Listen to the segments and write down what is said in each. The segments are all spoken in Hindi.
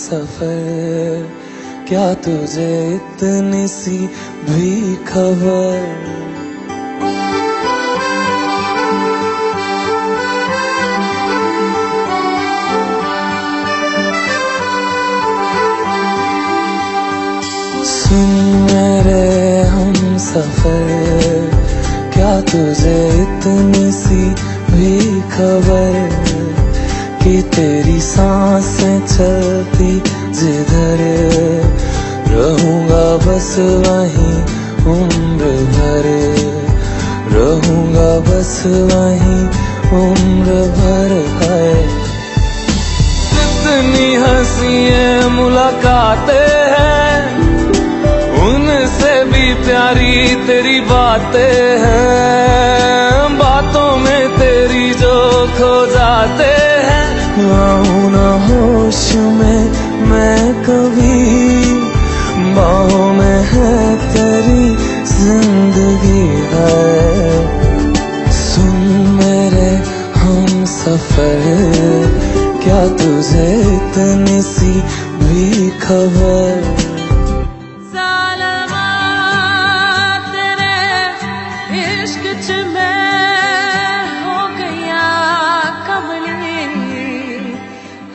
सफ़र, क्या तुझे इतनी सी भी खबर? सुन मेरे हम सफ़र, क्या तुझे इतनी सी भी खबर? कि तेरी साँसें चलती जिधर रहूँगा बस वहीं उम्र भर। रहूँगा बस वहीं उम्र भर है। कितनी हँसी मुलाकातें हैं। उनसे भी प्यारी तेरी बातें हैं। होश में मैं कभी बाहों में है तेरी ज़िंदगी है। सुन मेरे हम सफ़र, क्या तुझे इतनी सी भी खबर? सालमा तेरे इश्क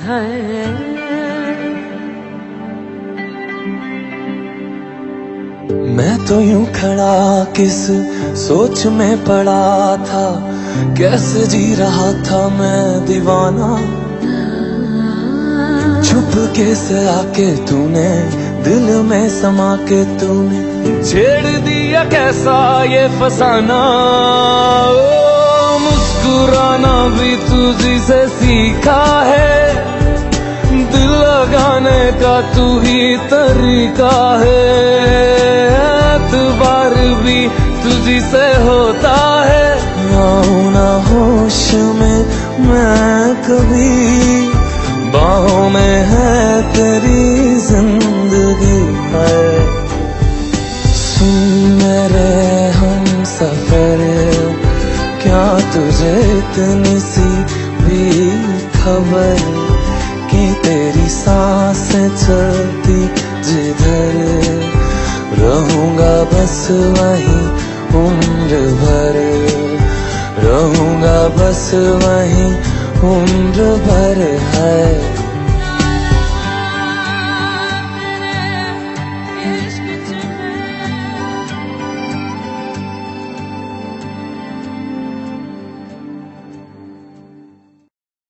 है। मैं तो यूँ खड़ा किस सोच में पड़ा था? कैसे जी रहा था मैं दीवाना? छुप के से आके तूने? दिल में समा के तूने। छेड़ दिया कैसा ये फसाना? ओ, मुस्कुराना भी तुझी से सीखा है। तू ही तरीका है। एतबार भी तुझी से होता है। आऊँ ना होश में मैं कभी, बाहों में है तेरी ज़िंदगी है। सुन मेरे हम सफ़र, क्या तुझे इतनी सी भी खबर कि तेरी साँसें चलती जिधर रहूँगा बस वही उम्र भर। रहूँगा बस वही उम्र भर है।